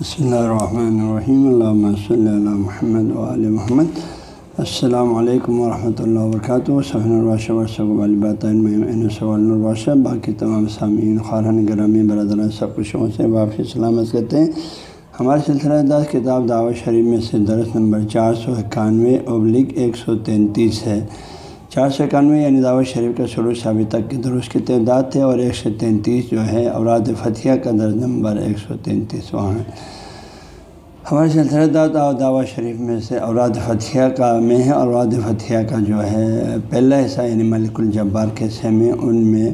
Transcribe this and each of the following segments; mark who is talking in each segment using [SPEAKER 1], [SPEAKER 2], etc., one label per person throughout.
[SPEAKER 1] بسم اللہ الرحمن الرحیم اللہ صلی اللہ محمد علیہ محمد السلام علیکم ورحمۃ اللہ وبرکاتہ صحن الباشہ ورثہ الباشہ باقی تمام سامعین خارن گرامی برادران سب خوشوں سے واپسی سلامت کرتے ہیں ہمارے سلسلہ دس کتاب دعوت شریف میں سے درس نمبر چار سو اکانوے ابلک ایک سو تینتیس ہے چار سو اکانوے یعنی دعوت شریف کا شروع سے ابھی تک کی درست کی تعداد ہے اور ایک سو تینتیس جو ہے اوراد فتح کا درج نمبر ایک سو تینتیس وہاں ہے ہمارے سلسلہ داد دعوت شریف میں سے اوراد فتح کا میں ہے۔ اوراد فتح کا جو ہے پہلا حصہ یعنی ملک الجبار کے حصے میں، ان میں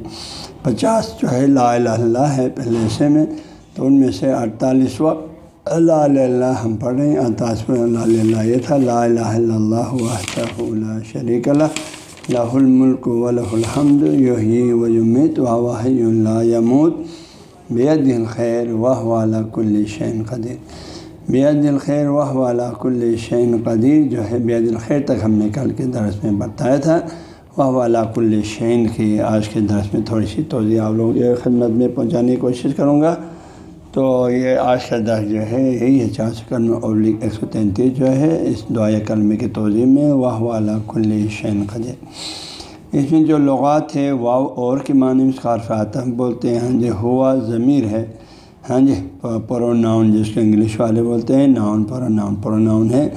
[SPEAKER 1] پچاس جو ہے لا الہ اللہ ہے پہلے حصے میں۔ تو ان میں سے اڑتالیس وقت اللہ اللہ ہم پڑھ رہے ہیں۔ اطاس اللہ اللہ یہ تھا۔ لا الہ الا اللہ شریک اللہ۔ لاہ الملک و لہ الحمد یحیی و یمیت و واہ اللہ یموت بید الخیر واہ والا کل شعین قدیر بید الخیر واہ والا کل شعین قدیر جو ہے بید الخیر تک ہم نے کل کے درس میں بتایا تھا. واہ والا کل شعین کی، آج کے درس میں تھوڑی سی توضیع آپ لوگوں کی خدمت میں پہنچانے کی کوشش کروں گا. تو یہ آج کا درس جو ہے، یہی ہے۔ چار سو کلم ابلک ایک سو تینتیس جو ہے، اس دعائے کلمے کی توضیع میں واہ والا کل شین قدر اس میں جو لغات ہے واؤ اور کے معنی میں خارف آتا بولتے ہیں جو ہوا ضمیر ہے۔ ہاں جی پرو ناؤن جس کو انگلش والے بولتے ہیں، noun pronoun pronoun ہے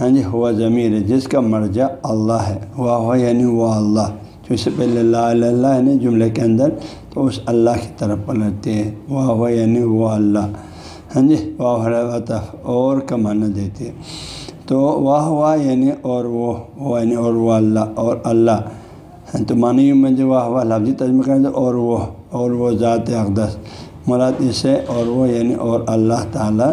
[SPEAKER 1] ہاں جی ہوا ضمیر ہے، جس کا مرجع اللہ ہے۔ ہوا ہوا یعنی وہ اللہ۔ جو اس سے پہلے لا اللہ ہے نا جملے کے اندر تو اس اللہ کی طرف پلٹتے ہیں۔ واہ واہ یعنی وہ اللہ۔ ہاں جی واہ وطف اور کا معنی دیتے۔ تو واہ واہ یعنی اور وہ یعنی اور وہ اللہ اور اللہ۔ ہاں، تو معنی میں جو واہ واہ لفظی تجمہ کریں تو اور وہ اور وہ ذات اقدس۔ مراد اسے اور وہ یعنی اور اللہ تعالیٰ۔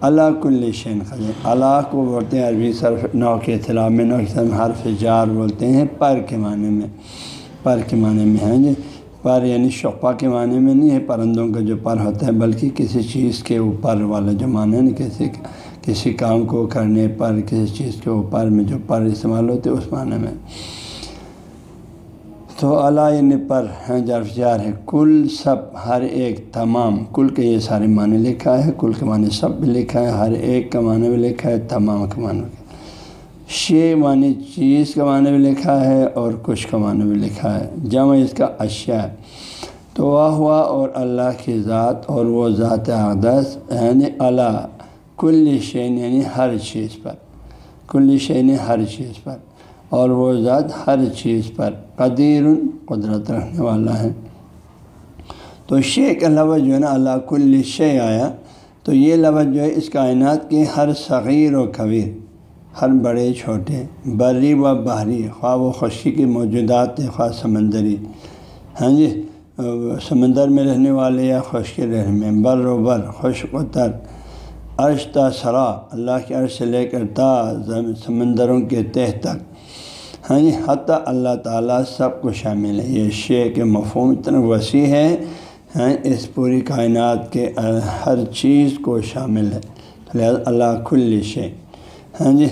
[SPEAKER 1] اللہ کل شین خزر اللہ کو بولتے ہیں عربی صرف نو کے اطلاع میں نو کے حرف جار بولتے ہیں پر کے معنی میں پر کے معنی میں ہیں جی۔ پر یعنی شقا کے معنی میں نہیں ہے پرندوں کا جو پر ہوتا ہے، بلکہ کسی چیز کے اوپر والا جو معنی ہے نا، کسی کسی کام کو کرنے پر، کسی چیز کے اوپر میں جو پر استعمال ہوتے اس معنی میں۔ تو اللہ یعنی پر ہیں، جرف جار ہے۔ کل سب، ہر ایک، تمام۔ کل کے یہ سارے معنی لکھا ہے، کل کے معنی سب بھی لکھا ہے، ہر ایک کا معنی بھی لکھا ہے، تمام کے معنی شے معنی چیز کا معنی بھی لکھا ہے اور کچھ کا معنی بھی لکھا ہے، جمع اس کا اشیاء۔ تو واہ ہوا اور اللہ کی ذات اور وہ ذات اقدس یعنی اللہ کل شین یعنی ہر چیز پر۔ کل شین ہر چیز پر۔ اور وہ ذات ہر چیز پر قدیر، قدرت رکھنے والا ہے۔ تو شے کا لفظ جو ہے نا، اللہ کل شے آیا۔ تو یہ لفظ جو ہے اس کائنات کے ہر صغیر و کبیر۔ ہر بڑے چھوٹے، بری و بحری خواب و خشکی کے موجودات خواہ سمندری۔ ہاں جی سمندر میں رہنے والے یا خشکی رہنے میں، بر و بر خشک و تر، عرش تا سرا، اللہ کے عرش سے لے کر تا سمندروں کے تہ تک۔ ہاں جی حتیٰ اللہ تعالیٰ سب کو شامل ہے۔ یہ شے کے مفہوم اتنا وسیع ہے ہاں اس پوری کائنات کے ہر چیز کو شامل ہے۔ لہٰذا اللہ کھل شے۔ ہاں جی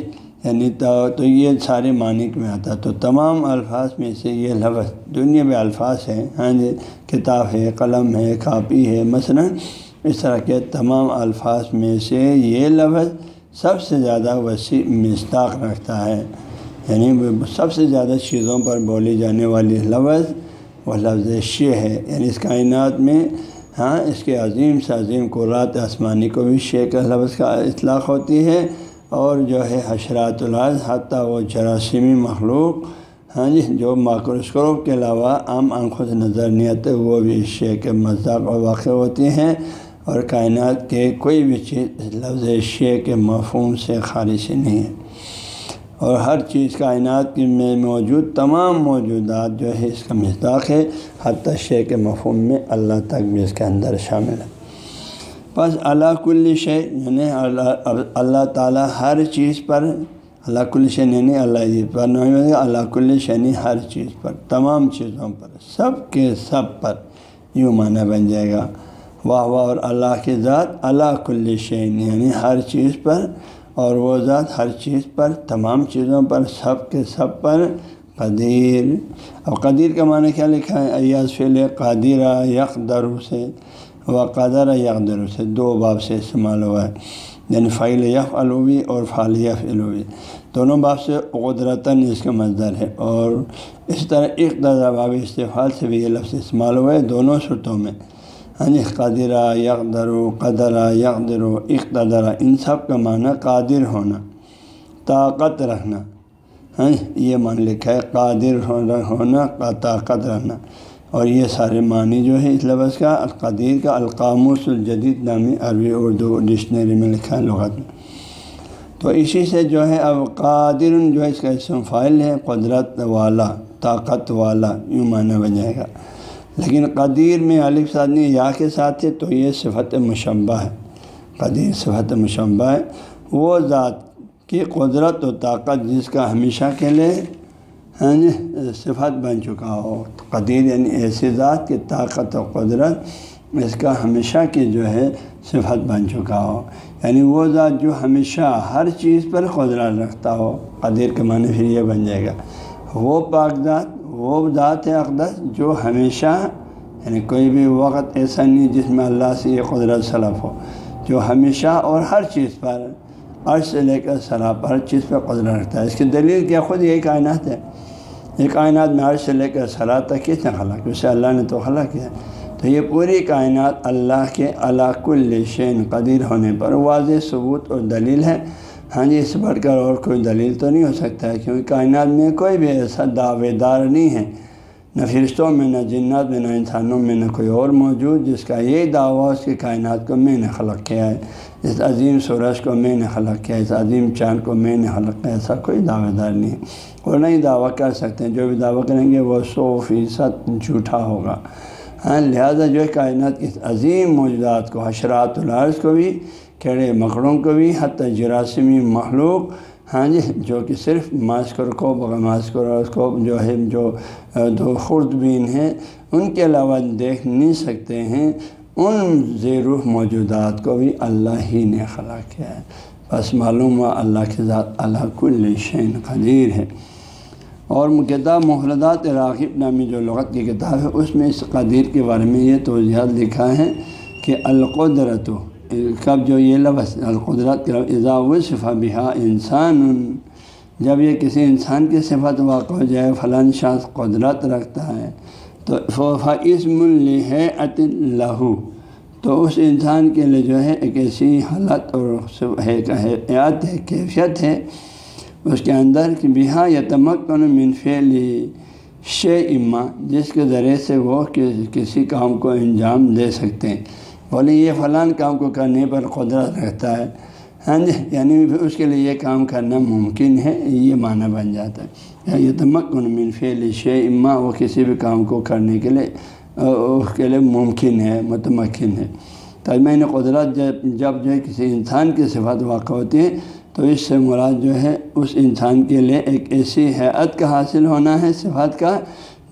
[SPEAKER 1] یعنی تو یہ سارے معنی میں آتا تو تمام الفاظ میں سے یہ لفظ دنیا میں الفاظ ہیں۔ ہاں جی کتاب ہے، قلم ہے، کاپی ہے۔ مثلا اس طرح کے تمام الفاظ میں سے یہ لفظ سب سے زیادہ وسیع مستاق رکھتا ہے۔ یعنی سب سے زیادہ چیزوں پر بولی جانے والی لفظ وہ لفظ شے ہے۔ یعنی اس کائنات میں ہاں اس کے عظیم سے عظیم قرات آسمانی کو بھی شے کا لفظ کا اطلاق ہوتی ہے۔ اور جو ہے حشرات الحاظ حتیٰ وہ جراثیمی مخلوق ہاں جی جو ماکروسکوپ کے علاوہ عام آنکھوں سے نظر نہیں آتے، وہ بھی اس شے کے مذاق و واقع ہوتی ہیں۔ اور کائنات کے کوئی بھی چیز لفظ شے کے مفہوم سے خارج نہیں ہے۔ اور ہر چیز کائنات میں موجود تمام موجودات جو ہے اس کا مزداق ہے، حتیٰ شے کے مفہوم میں اللہ تک بھی اس کے اندر شامل ہے۔ بس اللہ کل شے یعنی اللہ تعالیٰ ہر چیز پر اللہ کل شے یعنی اللہ پر نہیں اللہ کل یعنی ہر چیز پر، تمام چیزوں پر، سب کے سب پر یوں معنی بن جائے گا۔ واہ واہ، اور اللہ کی ذات اللہ کل شین یعنی ہر چیز پر، اور وہ ذات ہر چیز پر، تمام چیزوں پر، سب کے سب پر قدیر۔ اب قدیر کا معنی کیا لکھا ہے؟ ایاز فعل قادرہ یک درو سے۔ و قدر یقدر سے دو باب سے استعمال ہوا ہے۔ یعنی فعل یف الوی اور فعال یف الوی دونوں باب سے قدرتاً اس کا مزدر ہے اور اس طرح اقتدا باب استفال سے بھی یہ لفظ استعمال ہوا ہے دونوں صورتوں میں۔ ہاں جی قادرہ یکدر و قدرہ یکدر و اقتدرا ان سب کا معنی قادر ہونا، طاقت رکھنا۔ ہاں جی، یہ مان لکھا ہے، قادر ہونا، طاقت رکھنا۔ اور یہ سارے معنی جو ہے اس لفظ کا، القدیر کا، القاموس الجدید نامی عربی اردو ڈکشنری میں لکھا ہے لغت میں۔ تو اسی سے جو ہے، اب قادر جو ہے، اس کا اسم فائل ہے، قدرت والا، طاقت والا، یوں معنی بن جائے گا۔ لیکن قدیر میں عالف سادنی یا کے ساتھ ہے، تو یہ صفت مشبہ ہے۔ قدیر صفت مشبہ ہے۔ وہ ذات کی قدرت و طاقت جس کا ہمیشہ کے لیے ہاں جی صفت بن چکا ہو۔ قدیر یعنی ایسی ذات کی طاقت و قدرت اس کا ہمیشہ کی جو ہے صفت بن چکا ہو۔ یعنی وہ ذات جو ہمیشہ ہر چیز پر قدرت رکھتا ہو، قدیر کے معنی پھر یہ بن جائے گا۔ وہ پاک ذات، وہ ذات ہے اقدس جو ہمیشہ یعنی کوئی بھی وقت ایسا نہیں جس میں اللہ سے یہ قدرت سلف ہو، جو ہمیشہ اور ہر چیز پر عرش سے لے کر سراب ہر چیز پہ قدرت رکھتا ہے۔ اس کی دلیل کیا؟ خود یہی کائنات ہے۔ یہ کائنات میں عرش سے لے کر سراب تک کس نے خلا اسے اللہ نے تو خلا کیا۔ تو یہ پوری کائنات اللہ کے کل شین قدیر ہونے پر واضح ثبوت اور دلیل ہے۔ ہاں جی اس بڑھ کر اور کوئی دلیل تو نہیں ہو سکتا ہے، کیونکہ کائنات میں کوئی بھی ایسا دعوے دار نہیں ہے۔ نہ فرشتوں میں، نہ جنات میں، نہ انسانوں میں، نہ کوئی اور موجود جس کا یہ دعویٰ اس کی کائنات کو میں نے خلق کیا ہے۔ اس عظیم سورج کو میں نے خلق کیا اس عظیم چاند کو میں نے خلق کیا، ایسا کوئی دعوے دار نہیں ہے۔ اور نہیں دعویٰ کر سکتے ہیں، جو بھی دعویٰ کریں گے وہ سو فیصد جھوٹا ہوگا۔ ہاں لہٰذا جو ہے کائنات کی عظیم موجودات کو، حشرات العرض کو بھی، کیڑے مکڑوں کو بھی، حتی جراثمی مخلوق ہاں جی جو کہ صرف ماسکر کو ماسکر کو جو ہے جو دو خوردبین ہیں، ان کے علاوہ دیکھ نہیں سکتے ہیں۔ ان زیروح موجودات کو بھی اللہ ہی نے خلا کیا ہے۔ بس معلوم ہوا اللہ کے ذات اللہ کل شین قدیر ہے۔ اور کتاب محردات راغب نامی جو لغت کی کتاب ہے، اس میں اس قدیر کے بارے میں یہ توضیحات لکھا ہے کہ القدرت کب جو یہ لفظ، القدرت کے اضا و صفا بہا انسان، جب یہ کسی انسان کی صفت واقع ہو جائے، فلاں شاخ قدرت رکھتا ہے تو اسم ہے عط لہو تو اس انسان کے لیے جو ہے ایک ایسی حالت اور حیات ہے، کیفیت ہے۔ اس کے اندر کہ بہا یا تمکن منفیل شے اما جس کے ذریعے سے وہ کسی کام کو انجام دے سکتے ہیں۔ بولے یہ فلاں کام کو کرنے پر قدرت رہتا ہے۔ ہاں جی یعنی اس کے لیے یہ کام کرنا ممکن ہے، یہ معنی بن جاتا ہے۔ یہ تمکن من فعل شے اما وہ کسی بھی کام کو کرنے کے لیے اس کے لیے ممکن ہے، متمکن ہے۔ تو میں نے قدرت جب جب جو ہے کسی انسان کی صفات واقع ہوتی ہے تو اس سے مراد جو ہے، اس انسان کے لیے ایک ایسی حیت کا حاصل ہونا ہے، صفات کا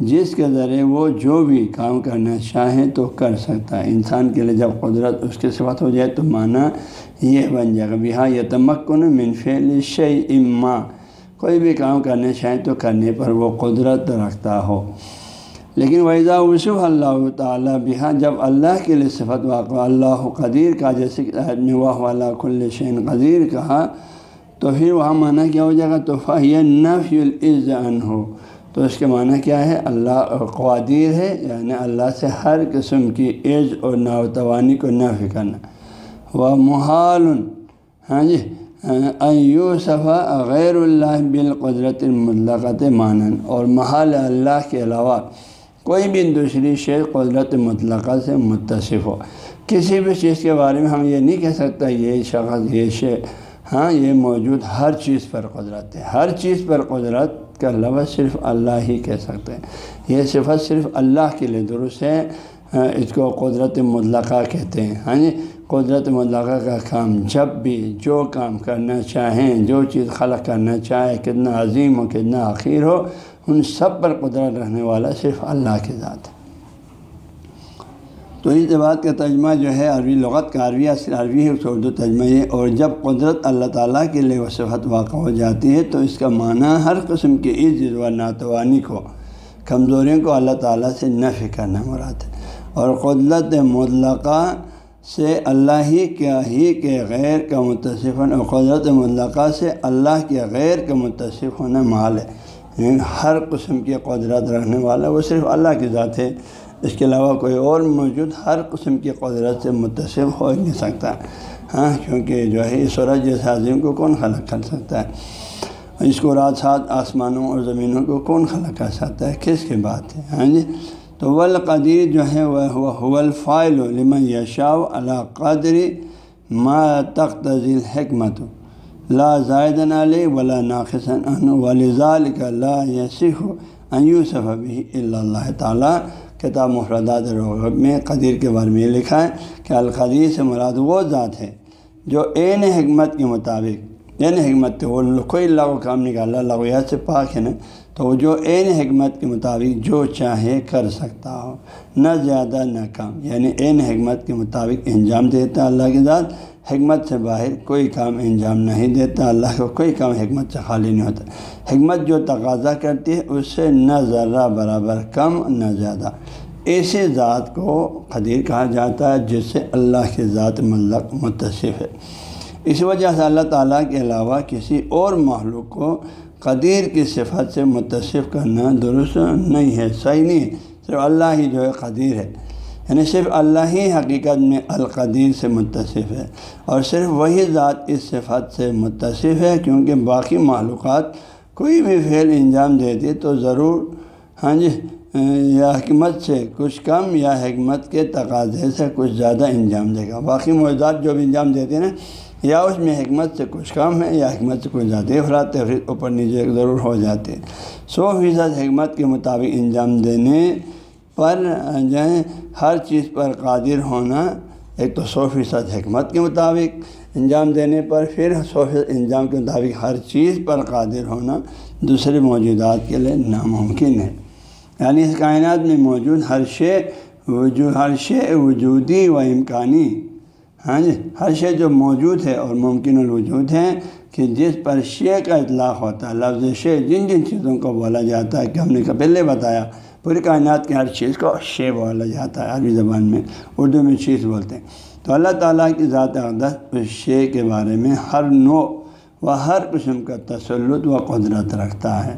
[SPEAKER 1] جس کے ذریعے وہ جو بھی کام کرنا چاہیں تو کر سکتا ہے۔ انسان کے لیے جب قدرت اس کے صفت ہو جائے تو معنی یہ بن جائے گا۔ بہا یہ تمکن منفیل شعی اما کوئی بھی کام کرنا چاہیں تو کرنے پر وہ قدرت رکھتا ہو۔ لیکن ویزا وصف اللہ تعالیٰ بہا، جب اللہ کے لیے صفت واقع، اللہ قدیر کا، جیسے کہ واہ والا کل شین قدیر کہا، تو پھر وہاں معنی کیا ہو جائے گا؟ تو فہ نفی العزن ہو تو اس کے معنی کیا ہے؟ اللہ قوادیر ہے یعنی اللہ سے ہر قسم کی عز اور ناوتوانی کو نفی کرنا۔ وہ محال ہاں جی ایو صفا غیر اللہ بالقدرت المطلقت مانن اور محال اللہ کے علاوہ کوئی بھی دوسری شے قدرت مطلقہ سے متصف ہو۔ کسی بھی چیز کے بارے میں ہم یہ نہیں کہہ سکتا یہ شخص، یہ شے ہاں یہ موجود ہر چیز پر قدرت ہے۔ ہر چیز پر قدرت کا لفظ صرف اللہ ہی کہہ سکتے ہیں۔ یہ صفت صرف اللہ کے لیے درست ہے۔ اس کو قدرت مطلقہ کہتے ہیں۔ ہاں جی؟ قدرت مطلقہ کا کام جب بھی جو کام کرنا چاہیں، جو چیز خلق کرنا چاہے، کتنا عظیم ہو، کتنا اخیر ہو، ان سب پر قدرت رہنے والا صرف اللہ کے ذات ہے۔ تو اس بات کا ترجمہ جو ہے عربی لغت کا عربی اصل عربی ہے، اس اردو ترجمہ ہے۔ اور جب قدرت اللہ تعالیٰ کے لیے وہ صفت واقع ہو جاتی ہے، تو اس کا معنی ہر قسم کی عز و ناتوانی کو، کمزوریوں کو اللہ تعالیٰ سے نفی کرنا مراد ہے۔ اور قدرت مطلقہ سے اللہ ہی کیا ہی کے غیر کا متصف ہونا، قدرت مطلقہ سے اللہ کے غیر کا متصف ہونا مال ہے۔ یعنی ہر قسم کی قدرت رکھنے والا وہ صرف اللہ کی ذات ہے۔ اس کے علاوہ کوئی اور موجود ہر قسم کی قدرت سے متصف ہو نہیں سکتا۔ ہاں کیونکہ جو ہے سورج جیسے عظیم کو کون خلق کر سکتا ہے؟ اس کو رات سات آسمانوں اور زمینوں کو کون خلق کر سکتا ہے؟ کس کی بات ہے ہاں جی۔ تو ولقدیر جو ہے وہ حول لمن یشاء اللہ قدری ما تخت حکمت لا زائدن علی ولا ناقصن ان ولیزال کا لا یسح ایوسف بھی اللہ تعالیٰ۔ کتاب مفردات رغب میں قدیر کے بارے میں لکھا ہے کہ القدیر سے مراد وہ ذات ہے جو عین حکمت کے مطابق عین حکمت وہ کوئی اللہ کو کام نکالا لغویات سے پاک ہے نا؟ تو وہ جو عین حکمت کے مطابق جو چاہے کر سکتا ہو، نہ زیادہ نہ کم یعنی عین حکمت کے مطابق انجام دیتا اللہ کی ذات حکمت سے باہر کوئی کام انجام نہیں دیتا، اللہ کو کوئی کام حکمت سے خالی نہیں ہوتا۔ حکمت جو تقاضا کرتی ہے، اس سے نہ ذرہ برابر، کم نہ زیادہ۔ ایسے ذات کو قدیر کہا جاتا ہے، جس سے اللہ کے ذات ملک، متصف ہے۔ اس وجہ سے اللہ تعالیٰ کے علاوہ کسی اور معلوم کو قدیر کی صفت سے متصف کرنا درست نہیں ہے، صحیح نہیں ہے۔ صرف اللہ ہی جو ہے قدیر ہے۔ یعنی صرف اللہ ہی حقیقت میں القدیر سے متصف ہے اور صرف وہی ذات اس صفت سے متصف ہے کیونکہ باقی معلومات کوئی بھی فعل انجام دیتی تو ضرور ہاں جی یا حکمت سے کچھ کم یا حکمت کے تقاضے سے کچھ زیادہ انجام دے گا۔ باقی موجودات جو بھی انجام دیتے ہیں یا اس میں حکمت سے کچھ کم ہے یا حکمت سے کچھ زیادہ افراد تفریح اوپر نیچے ضرور ہو جاتے۔ ہیں سو فیصد حکمت کے مطابق انجام دینے پر جو ہے ہر چیز پر قادر ہونا ایک تو سو فیصد حکمت کے مطابق انجام دینے پر، پھر سو فیصد انجام کے مطابق ہر چیز پر قادر ہونا دوسرے موجودات کے لیے ناممکن ہے۔ یعنی اس کائنات میں موجود ہر شے وجود ہر شے وجودی و امکانی ہاں جی ہر شے جو موجود ہے اور ممکن الوجود ہے کہ جس پر شے کا اطلاق ہوتا ہے لفظ شے جن جن چیزوں کو بولا جاتا ہے کہ ہم نے پہلے بتایا پوری کائنات کی ہر چیز کو شے بولا جاتا ہے، عربی زبان میں، اردو میں چیز بولتے ہیں۔ تو اللہ تعالیٰ کی ذات اقدس اس شے کے بارے میں ہر نو و ہر قسم کا تسلط و قدرت رکھتا ہے۔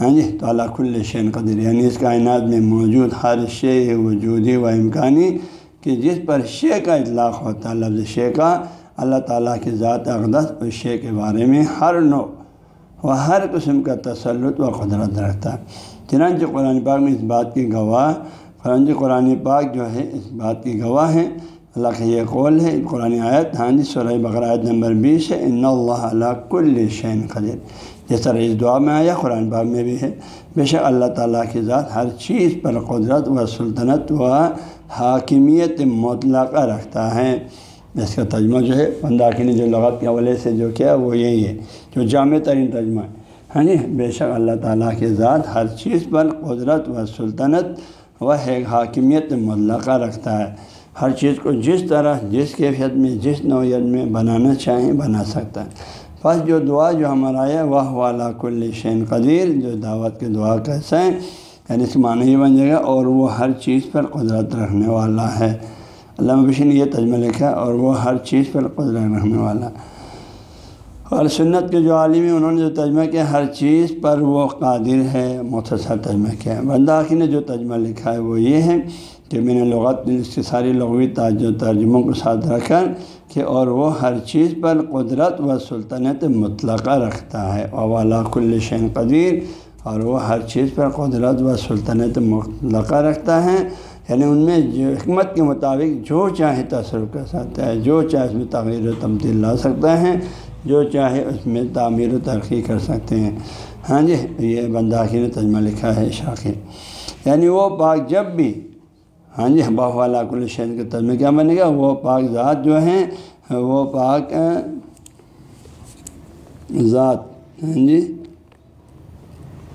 [SPEAKER 1] ہاں جی؟ تو اللہ کل شین قدر یعنی اس کائنات میں موجود ہر شے وجودی و امکانی کہ جس پر شے کا اطلاق ہوتا ہے لفظ شے کا، اللہ تعالیٰ کی ذات اقدس اس شے کے بارے میں ہر نو و ہر قسم کا تسلط و قدرت رکھتا ہے۔ چنانچہ قرآن پاک میں اس بات کی گواہ قرآن قرآن پاک جو ہے اس بات کی گواہ ہے۔ اللہ کا یہ قول ہے قرآن آیت ہاں جی سورہ بقرآت نمبر بیس ہے۔ ان اللہ علیہ کل شین قدیر۔ جس طرح اس دعا میں آیا، قرآن پاک میں بھی ہے۔ بے شک اللہ تعالیٰ کی ذات ہر چیز پر قدرت و سلطنت و حاکمیت مطلقہ رکھتا ہے۔ اس کا ترجمہ جو ہے، بندہ نے جو لغت کے حوالے سے جو کیا، وہ یہی ہے۔ جو جامع ترین ترجمہ ہے۔ ہاں جی بے شک اللہ تعالیٰ کے ذات ہر چیز پر قدرت و سلطنت و حاکمیت ملقہ رکھتا ہے۔ ہر چیز کو جس طرح جس کیفیت میں، جس نوعیت میں بنانا چاہیں بنا سکتا ہے۔ بس جو دعا جو ہمارا ہے، وہ والا کل شین قدیر، جو دعوت کے دعا کیسے ہیں یعنی اس معنی ہی بن جائے گا، اور وہ ہر چیز پر قدرت رکھنے والا ہے۔ علامہ بشی نے یہ تجمہ لکھا اور وہ ہر چیز پر قدرت رکھنے والا ہے۔ اور سنت کے جو عالم ہیں، انہوں نے جو ترجمہ کیا، ہر چیز پر وہ قادر ہے، مختصر ترجمہ کیا۔ ہے بنداخی نے جو ترجمہ لکھا ہے وہ یہ ہے کہ میں نے لغت اس کی ساری لغوی تاج و ترجموں کو ساتھ رکھ کر کہ اور وہ ہر چیز پر قدرت و سلطنت مطلقہ رکھتا ہے۔ اولا کل شین قدیر، اور وہ ہر چیز پر قدرت و سلطنت مطلقہ رکھتا ہے۔ یعنی ان میں جو حکمت کے مطابق جو چاہے تصرف کر سکتا ہے، جو چاہے اس میں تغیر و تبدیل لا سکتا ہے۔ جو چاہے اس میں تعمیر و ترقی کر سکتے ہیں۔ ہاں جی یہ بنداخی نے تجمہ لکھا ہے شاخر یعنی وہ پاک جب بھی ہاں جی باہ والا کل شہر کے تجمہ کیا بنے گا وہ پاک ذات جو ہیں، وہ پاک ذات۔ ہاں جی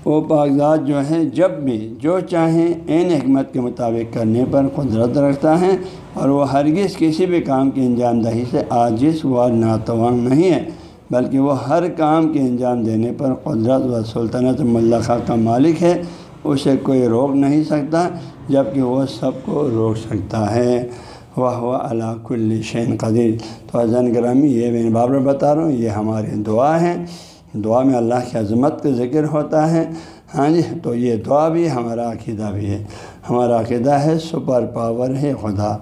[SPEAKER 1] وہ کاغذات جو ہیں، جب بھی جو چاہیں عین حکمت کے مطابق کرنے پر قدرت رکھتا ہے اور وہ ہرگز کسی بھی کام کی انجام دہی سے عاجز و ناتوان نہیں ہے بلکہ وہ ہر کام کے انجام دینے پر قدرت و سلطنت ملخہ کا مالک ہے، اسے کوئی روک نہیں سکتا جبکہ وہ سب کو روک سکتا ہے۔ وہ ہوا اللہ کل شین قدیر۔ تو حضن گرامی، یہ میں بابر بتا رہا ہوں، یہ ہماری دعا ہے۔ دعا میں اللہ کی عظمت کا ذکر ہوتا ہے۔ ہاں جی تو یہ دعا بھی ہمارا عقیدہ بھی ہے۔ ہمارا عقیدہ ہے سپر پاور ہے خدا۔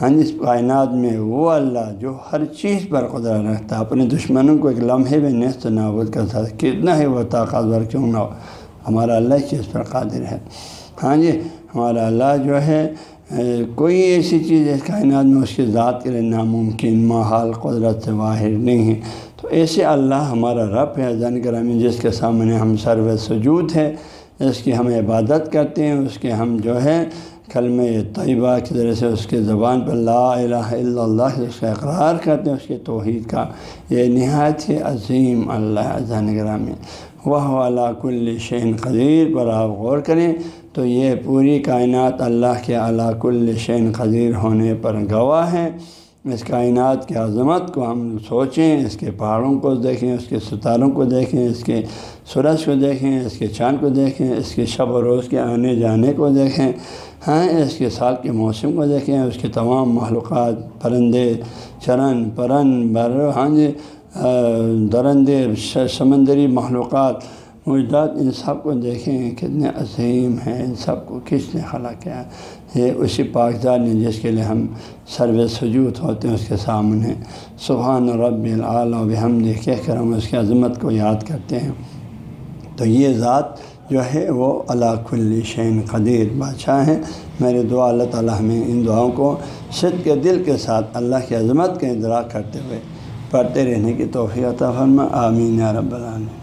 [SPEAKER 1] ہاں جی اس کائنات میں وہ اللہ جو ہر چیز پر قدرت رکھتا ہے۔ اپنے دشمنوں کو ایک لمحے میں نیست نابود کر سکتا ہے۔ کتنا ہی وہ طاقتور کیوں نہ ہو، ہمارا اللہ چیز پر قادر ہے۔ ہاں جی ہمارا اللہ جو ہے کوئی ایسی چیز ہے کائنات میں اس کی ذات کے لیے ناممکن، محال، قدرت سے واحد نہیں ہے۔ تو ایسے اللہ ہمارا رب ہے زن گرامی، جس کے سامنے ہم سرو سجود ہے اس کی ہم عبادت کرتے ہیں، اس کے ہم جو ہے کلم طیبہ کی طرح سے اس کے زبان پر لا الہ الا اللہ اس کا اقرار کرتے ہیں، اس کے توحید کا یہ نہایت ہی عظیم اللہ زن گرامی۔ وہ علاق الشین قدیر، پر آپ غور کریں تو یہ پوری کائنات اللہ کے علاق الشین قدیر ہونے پر گواہ ہے اس کائنات کی عظمت کو ہم سوچیں، اس کے پہاڑوں کو دیکھیں، اس کے ستاروں کو دیکھیں، اس کے سورج کو دیکھیں، اس کے چاند کو دیکھیں، اس کے شب و روز کے آنے جانے کو دیکھیں ہاں اس کے سال کے موسم کو دیکھیں، اس کے تمام معلومات پرندے، چرن، پرن، بر ہاں درندے سمندری معلومات موجودات ان سب کو دیکھیں کتنے عظیم ہیں، ان سب کو کس نے خلا کیا یہ اسی پاکزار نے جس کے لیے ہم سرو سجود ہوتے ہیں اس کے سامنے۔ سبحان رب العلیٰ بحمد کہہ کر ہم اس کی عظمت کو یاد کرتے ہیں۔ تو یہ ذات جو ہے وہ اللہ کل شین قدیر، بادشاہ ہیں۔ میرے دعا اللہ تعالیٰ ہمیں ان دعاؤں کو صد کے دل کے ساتھ اللہ کی عظمت کا ادراک کرتے ہوئے پڑھتے رہنے کی توفیع فرما۔ آمین رب العالمین۔